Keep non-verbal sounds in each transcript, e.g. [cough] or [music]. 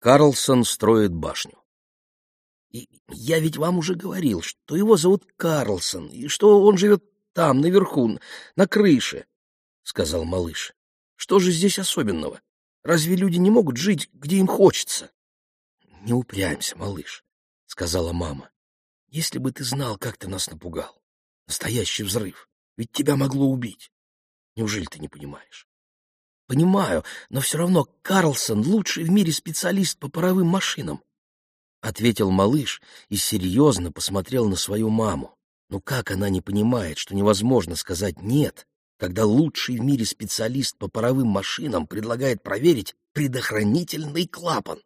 Карлсон строит башню. И я ведь вам уже говорил, что его зовут Карлсон, и что он живет там, наверху, на крыше, — сказал малыш. — Что же здесь особенного? Разве люди не могут жить, где им хочется? — Не упрямься, малыш, — сказала мама. — Если бы ты знал, как ты нас напугал. Настоящий взрыв. Ведь тебя могло убить. Неужели ты не понимаешь? — Понимаю, но все равно Карлсон — лучший в мире специалист по паровым машинам. — ответил малыш и серьезно посмотрел на свою маму. Ну как она не понимает, что невозможно сказать «нет», когда лучший в мире специалист по паровым машинам предлагает проверить предохранительный клапан?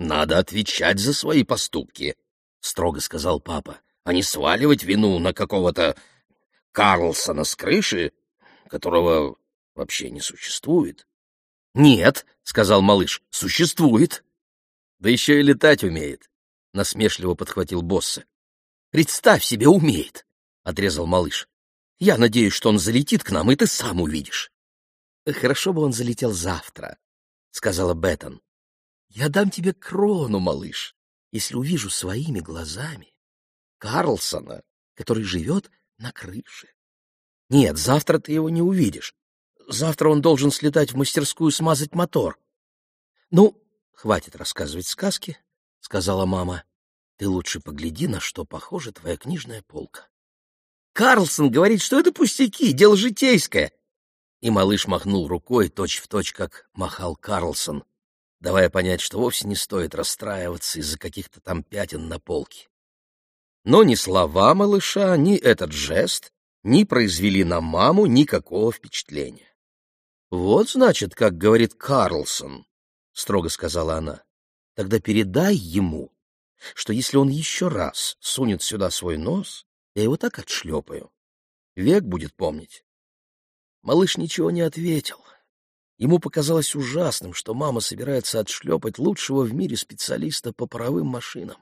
«Надо отвечать за свои поступки», — строго сказал папа, «а не сваливать вину на какого-то Карлсона с крыши, которого вообще не существует». «Нет», — сказал малыш, — «существует». Да еще и летать умеет, — насмешливо подхватил босса. — Представь себе, умеет, — отрезал малыш. — Я надеюсь, что он залетит к нам, и ты сам увидишь. — Хорошо бы он залетел завтра, — сказала Беттон. — Я дам тебе крону, малыш, если увижу своими глазами Карлсона, который живет на крыше. Нет, завтра ты его не увидишь. Завтра он должен слетать в мастерскую смазать мотор. Ну, Хватит рассказывать сказки, — сказала мама. Ты лучше погляди, на что похожа твоя книжная полка. Карлсон говорит, что это пустяки, дело житейское. И малыш махнул рукой точь-в-точь, точь, как махал Карлсон, давая понять, что вовсе не стоит расстраиваться из-за каких-то там пятен на полке. Но ни слова малыша, ни этот жест не произвели на маму никакого впечатления. Вот, значит, как говорит Карлсон, — строго сказала она, — тогда передай ему, что если он еще раз сунет сюда свой нос, я его так отшлепаю. Век будет помнить. Малыш ничего не ответил. Ему показалось ужасным, что мама собирается отшлепать лучшего в мире специалиста по паровым машинам.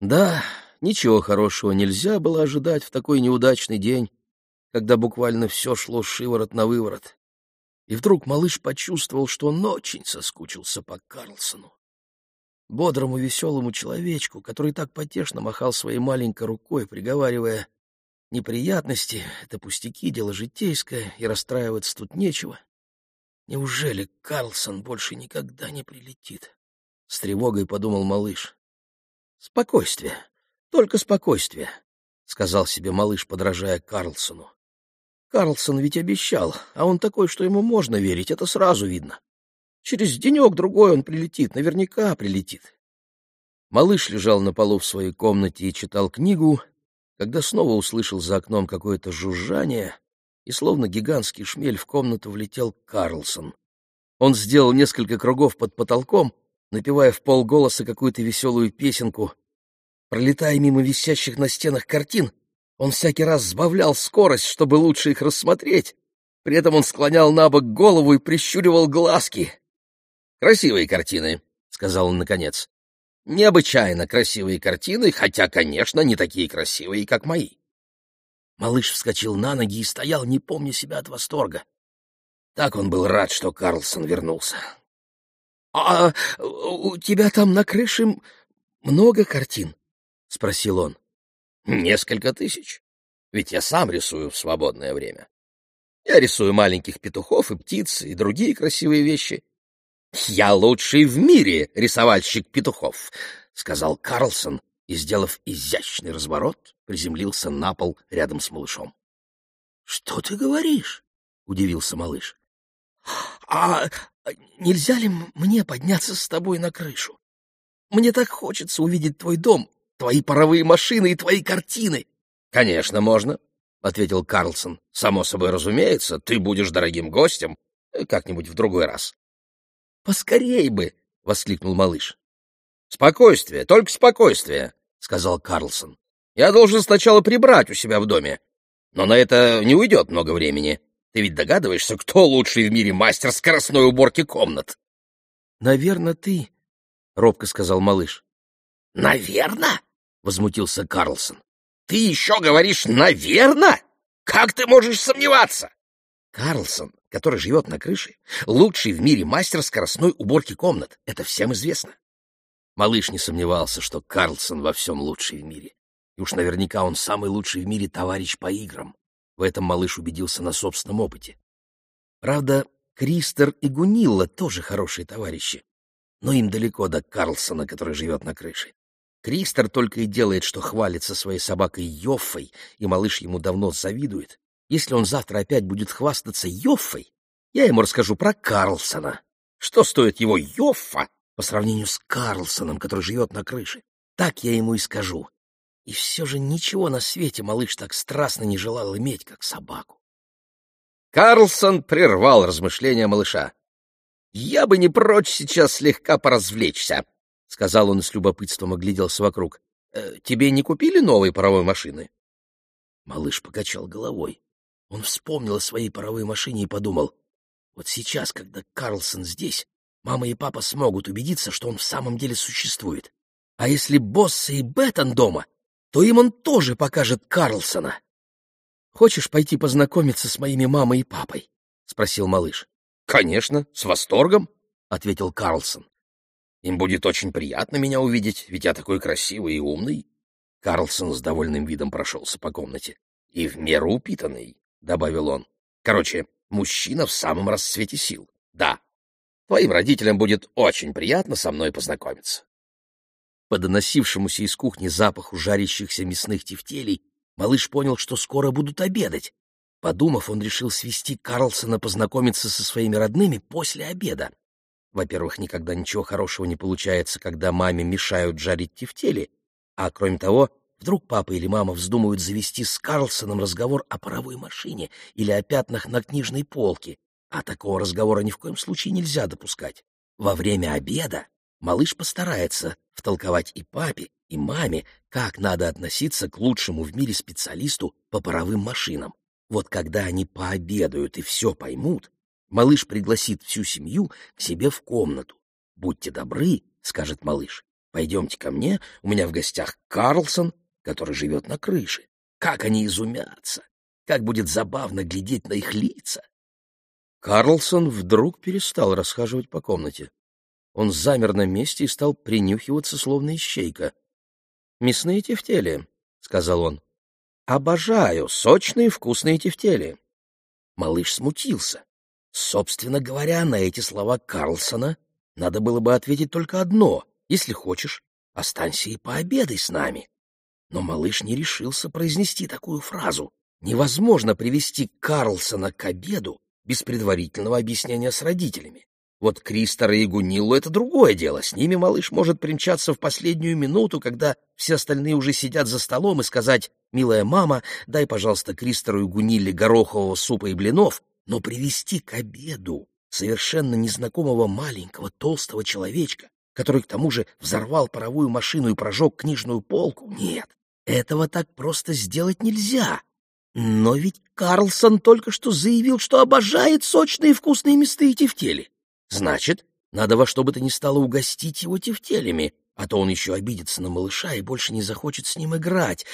Да, ничего хорошего нельзя было ожидать в такой неудачный день, когда буквально все шло шиворот на выворот. И вдруг малыш почувствовал, что он очень соскучился по Карлсону. Бодрому веселому человечку, который так потешно махал своей маленькой рукой, приговаривая «Неприятности — это пустяки, дело житейское, и расстраиваться тут нечего». Неужели Карлсон больше никогда не прилетит? С тревогой подумал малыш. Спокойствие, только спокойствие, сказал себе малыш, подражая Карлсону. Карлсон ведь обещал, а он такой, что ему можно верить, это сразу видно. Через денек-другой он прилетит, наверняка прилетит. Малыш лежал на полу в своей комнате и читал книгу, когда снова услышал за окном какое-то жужжание, и словно гигантский шмель в комнату влетел Карлсон. Он сделал несколько кругов под потолком, напевая в полголоса какую-то веселую песенку. Пролетая мимо висящих на стенах картин, он всякий раз сбавлял скорость, чтобы лучше их рассмотреть. При этом он склонял на бок голову и прищуривал глазки. «Красивые картины», — сказал он наконец. «Необычайно красивые картины, хотя, конечно, не такие красивые, как мои». Малыш вскочил на ноги и стоял, не помня себя от восторга. Так он был рад, что Карлсон вернулся. — А у тебя там на крыше много картин? — спросил он. Несколько тысяч. Ведь я сам рисую в свободное время. Я рисую маленьких петухов и птиц, и другие красивые вещи. Я лучший в мире рисовальщик петухов, — сказал Карлсон и, сделав изящный разворот, приземлился на пол рядом с малышом. — Что ты говоришь? — удивился малыш. — А нельзя ли мне подняться с тобой на крышу? Мне так хочется увидеть твой дом твои паровые машины и твои картины. — Конечно, можно, — ответил Карлсон. — Само собой разумеется, ты будешь дорогим гостем э, как-нибудь в другой раз. — Поскорей бы! — воскликнул малыш. — Спокойствие, только спокойствие, — сказал Карлсон. — Я должен сначала прибрать у себя в доме, но на это не уйдет много времени. Ты ведь догадываешься, кто лучший в мире мастер скоростной уборки комнат? — Наверное, ты, — робко сказал малыш. — Наверное? — возмутился Карлсон. — Ты еще говоришь «наверно»? Как ты можешь сомневаться? Карлсон, который живет на крыше, лучший в мире мастер скоростной уборки комнат. Это всем известно. Малыш не сомневался, что Карлсон во всем лучший в мире. И уж наверняка он самый лучший в мире товарищ по играм. В этом малыш убедился на собственном опыте. Правда, Кристер и Гунилла тоже хорошие товарищи, но им далеко до Карлсона, который живет на крыше. Кристер только и делает, что хвалится своей собакой Йоффой, и малыш ему давно завидует. Если он завтра опять будет хвастаться Йоффой, я ему расскажу про Карлсона. Что стоит его Йоффа по сравнению с Карлсоном, который живет на крыше? Так я ему и скажу. И все же ничего на свете малыш так страстно не желал иметь, как собаку. Карлсон прервал размышления малыша. «Я бы не прочь сейчас слегка поразвлечься», — сказал он с любопытством огляделся вокруг. «Э, «Тебе не купили новой паровой машины?» Малыш покачал головой. Он вспомнил о своей паровой машине и подумал, вот сейчас, когда Карлсон здесь, мама и папа смогут убедиться, что он в самом деле существует. А если Босса и Беттон дома, то им он тоже покажет Карлсона. «Хочешь пойти познакомиться с моими мамой и папой?» — спросил малыш. «Конечно, с восторгом», — ответил Карлсон. «Им будет очень приятно меня увидеть, ведь я такой красивый и умный». Карлсон с довольным видом прошелся по комнате. «И в меру упитанный», — добавил он. «Короче, мужчина в самом расцвете сил. Да, твоим родителям будет очень приятно со мной познакомиться». По доносившемуся из кухни запаху жарящихся мясных тефтелей малыш понял, что скоро будут обедать. Подумав, он решил свести Карлсона познакомиться со своими родными после обеда. Во-первых, никогда ничего хорошего не получается, когда маме мешают жарить тефтели, а кроме того, вдруг папа или мама вздумают завести с Карлсоном разговор о паровой машине или о пятнах на книжной полке, а такого разговора ни в коем случае нельзя допускать. Во время обеда малыш постарается втолковать и папе, и маме, как надо относиться к лучшему в мире специалисту по паровым машинам. Вот когда они пообедают и все поймут, малыш пригласит всю семью к себе в комнату. «Будьте добры», — скажет малыш, — «пойдемте ко мне, у меня в гостях Карлсон, который живет на крыше. Как они изумятся! Как будет забавно глядеть на их лица!» Карлсон вдруг перестал расхаживать по комнате. Он замер на месте и стал принюхиваться, словно ищейка. «Мясные тефтели», — сказал он. «Обожаю сочные вкусные тефтели». Малыш смутился. Собственно говоря, на эти слова Карлсона надо было бы ответить только одно. Если хочешь, останься и пообедай с нами. Но малыш не решился произнести такую фразу. Невозможно привести Карлсона к обеду без предварительного объяснения с родителями. Вот Кристора и Гуниллу — это другое дело. С ними малыш может примчаться в последнюю минуту, когда все остальные уже сидят за столом, и сказать «Милая мама, дай, пожалуйста, Кристору и Гунилле горохового супа и блинов», но привести к обеду совершенно незнакомого маленького толстого человечка, который к тому же взорвал паровую машину и прожег книжную полку, нет, этого так просто сделать нельзя. Но ведь Карлсон только что заявил, что обожает сочные и вкусные мясные тефтели. Значит, надо во что бы то ни стало угостить его тефтелями, а то он еще обидится на малыша и больше не захочет с ним играть.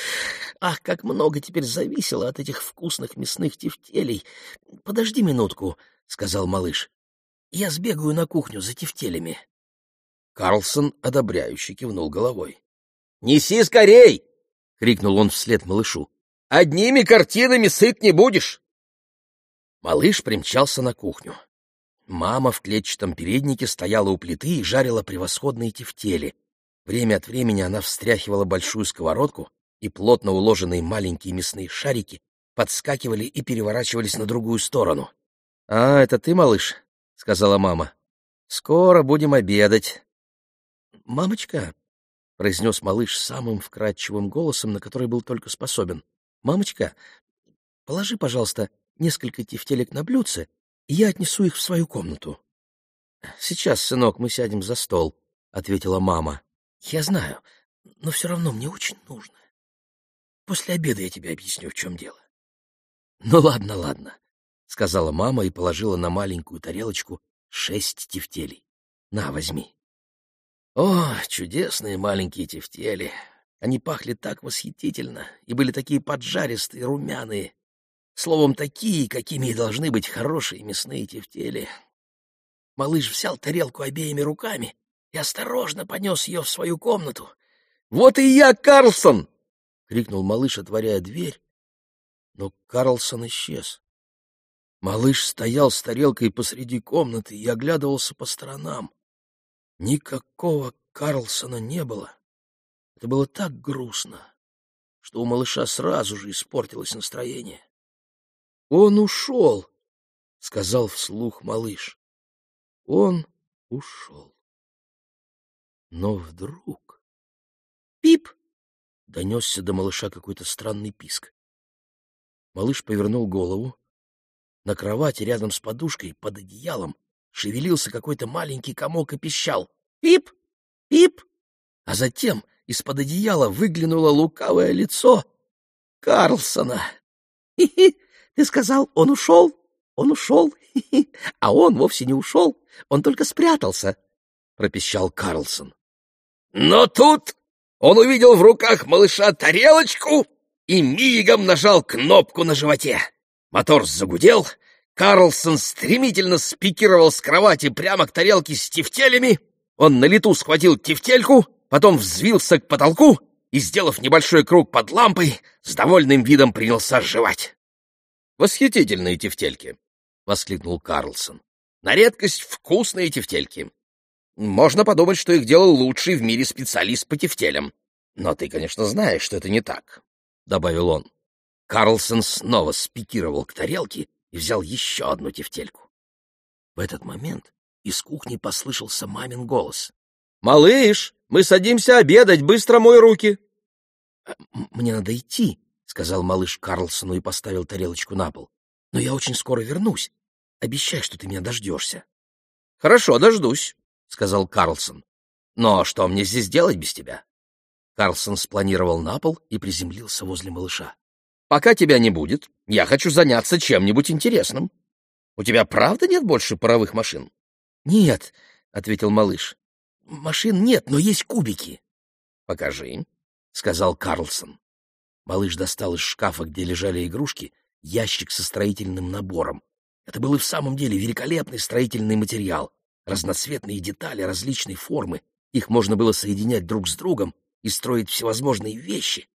Ах, как много теперь зависело от этих вкусных мясных тефтелей. Подожди минутку, — сказал малыш. Я сбегаю на кухню за тефтелями. Карлсон одобряюще кивнул головой. — Неси скорей! — крикнул он вслед малышу. — Одними картинами сыт не будешь! Малыш примчался на кухню. Мама в клетчатом переднике стояла у плиты и жарила превосходные тефтели. Время от времени она встряхивала большую сковородку, и плотно уложенные маленькие мясные шарики подскакивали и переворачивались на другую сторону. — А, это ты, малыш? — сказала мама. — Скоро будем обедать. — Мамочка, — произнес малыш самым вкрадчивым голосом, на который был только способен. — Мамочка, положи, пожалуйста, несколько тефтелек на блюдце и я отнесу их в свою комнату. — Сейчас, сынок, мы сядем за стол, — ответила мама. — Я знаю, но все равно мне очень нужно. После обеда я тебе объясню, в чем дело. — Ну ладно, ладно, — сказала мама и положила на маленькую тарелочку шесть тефтелей. — На, возьми. О, чудесные маленькие тефтели! Они пахли так восхитительно и были такие поджаристые, румяные. Словом, такие, какими и должны быть хорошие мясные тефтели. Малыш взял тарелку обеими руками и осторожно понес ее в свою комнату. — Вот и я, Карлсон! — крикнул малыш, отворяя дверь. Но Карлсон исчез. Малыш стоял с тарелкой посреди комнаты и оглядывался по сторонам. Никакого Карлсона не было. Это было так грустно, что у малыша сразу же испортилось настроение. — Он ушел, — сказал вслух малыш. Он ушел. Но вдруг... «Пип!» — донесся до малыша какой-то странный писк. Малыш повернул голову. На кровати рядом с подушкой, под одеялом, шевелился какой-то маленький комок и пищал. «Пип! Пип!» А затем из-под одеяла выглянуло лукавое лицо Карлсона. «Хи-хи! Ты сказал, он ушел? Он ушел? Хи-хи! А он вовсе не ушел, он только спрятался!» — пропищал Карлсон. Но тут он увидел в руках малыша тарелочку и мигом нажал кнопку на животе. Мотор загудел, Карлсон стремительно спикировал с кровати прямо к тарелке с тефтелями. Он на лету схватил тефтельку, потом взвился к потолку и, сделав небольшой круг под лампой, с довольным видом принялся жевать. «Восхитительные тефтельки!» — воскликнул Карлсон. «На редкость вкусные тефтельки. Можно подумать, что их делал лучший в мире специалист по тефтелям. Но ты, конечно, знаешь, что это не так», — добавил он. Карлсон снова спикировал к тарелке и взял еще одну тефтельку. В этот момент из кухни послышался мамин голос. «Малыш, мы садимся обедать, быстро мой руки!» «Мне надо идти», — сказал малыш Карлсону и поставил тарелочку на пол. «Но я очень скоро вернусь. Обещай, что ты меня дождешься». «Хорошо, дождусь», — сказал Карлсон. «Но что мне здесь делать без тебя?» Карлсон спланировал на пол и приземлился возле малыша. «Пока тебя не будет, я хочу заняться чем-нибудь интересным. У тебя правда нет больше паровых машин?» «Нет», — ответил малыш. «Машин нет, но есть кубики». «Покажи», — сказал Карлсон. Малыш достал из шкафа, где лежали игрушки, ящик со строительным набором. Это был и в самом деле великолепный строительный материал. Разноцветные детали различной формы. Их можно было соединять друг с другом и строить всевозможные вещи.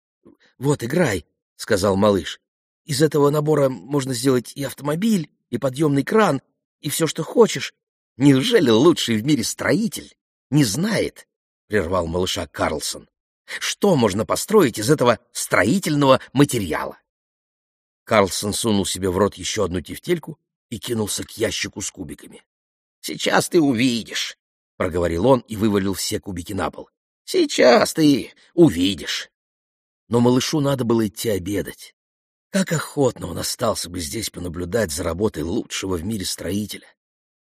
«Вот, играй», — сказал малыш. «Из этого набора можно сделать и автомобиль, и подъемный кран, и все, что хочешь. Неужели лучший в мире строитель не знает?» — прервал малыша Карлсон. «Что можно построить из этого строительного материала?» Карлсон сунул себе в рот еще одну тефтельку и кинулся к ящику с кубиками. Сейчас ты увидишь, — проговорил он и вывалил все кубики на пол. — Сейчас ты увидишь. Но малышу надо было идти обедать. Как охотно он остался бы здесь понаблюдать за работой лучшего в мире строителя.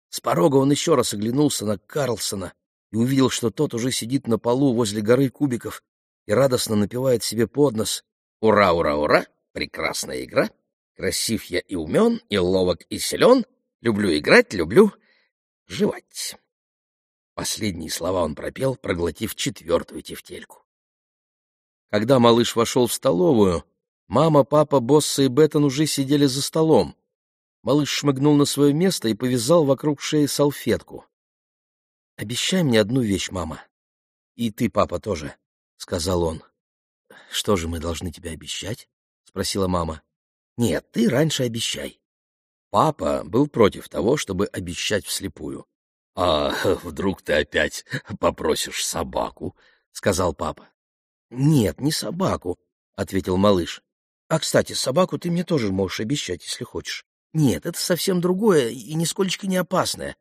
С порога он еще раз оглянулся на Карлсона и увидел, что тот уже сидит на полу возле горы кубиков и радостно напевает себе под нос «Ура, ура, ура! Прекрасная игра! Красив я и умен, и ловок, и силен! Люблю играть, люблю жевать. Последние слова он пропел, проглотив четвертую тефтельку. Когда малыш вошел в столовую, мама, папа, Босса и Беттон уже сидели за столом. Малыш шмыгнул на свое место и повязал вокруг шеи салфетку. — Обещай мне одну вещь, мама. — И ты, папа, тоже, — сказал он. — Что же мы должны тебе обещать? — спросила мама. — Нет, ты раньше обещай. Папа был против того, чтобы обещать вслепую. — А [laughs] вдруг ты опять попросишь собаку? — сказал папа. — Нет, не собаку, — ответил малыш. — А, кстати, собаку ты мне тоже можешь обещать, если хочешь. Нет, это совсем другое и нисколько не опасное.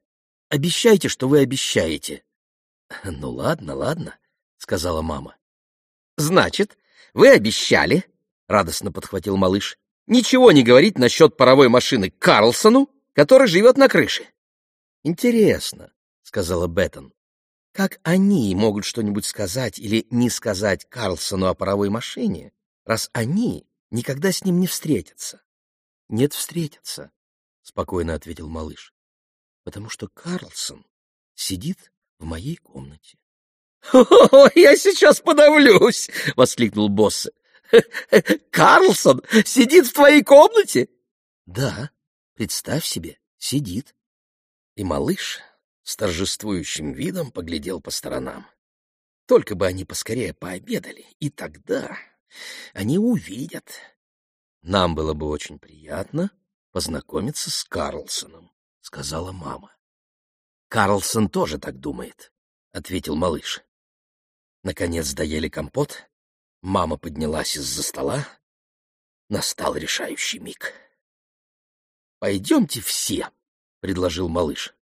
Обещайте, что вы обещаете. — Ну ладно, ладно, — сказала мама. — Значит, вы обещали, — радостно подхватил малыш, ничего не говорить насчет паровой машины Карлсону, который живет на крыше. — Интересно, — сказала Беттон, — как они могут что-нибудь сказать или не сказать Карлсону о паровой машине, раз они никогда с ним не встретятся? — Нет, встретятся, — спокойно ответил малыш, — потому что Карлсон сидит в моей комнате. — Я сейчас подавлюсь! — воскликнул Боссе. [laughs] Карлсон сидит в твоей комнате? Да, представь себе, сидит. И малыш с торжествующим видом поглядел по сторонам. Только бы они поскорее пообедали, и тогда они увидят. Нам было бы очень приятно познакомиться с Карлсоном, — сказала мама. Карлсон тоже так думает, — ответил малыш. Наконец доели компот, мама поднялась из-за стола. Настал решающий миг. «Пойдемте все», — предложил малыш.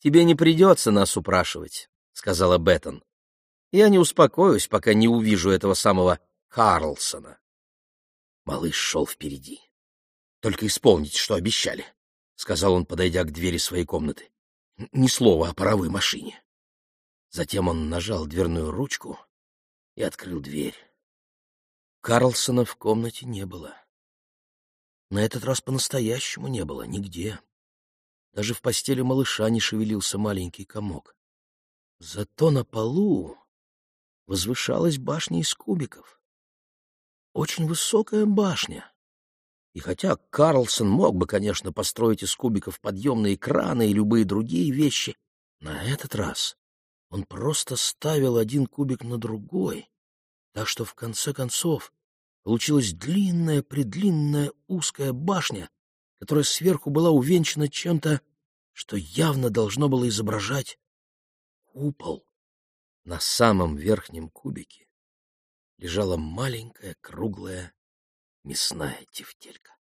«Тебе не придется нас упрашивать», — сказала Беттон. «Я не успокоюсь, пока не увижу этого самого Карлсона». Малыш шел впереди. «Только исполните, что обещали», — сказал он, подойдя к двери своей комнаты. «Ни слова о паровой машине». Затем он нажал дверную ручку и открыл дверь. Карлсона в комнате не было. На этот раз по-настоящему не было нигде. Даже в постели малыша не шевелился маленький комок. Зато на полу возвышалась башня из кубиков. Очень высокая башня. И хотя Карлсон мог бы, конечно, построить из кубиков подъемные краны и любые другие вещи, на этот раз он просто ставил один кубик на другой, так что в конце концов получилась длинная-предлинная узкая башня, которая сверху была увенчана чем-то, что явно должно было изображать купол. На самом верхнем кубике лежала маленькая круглая мясная тефтелька.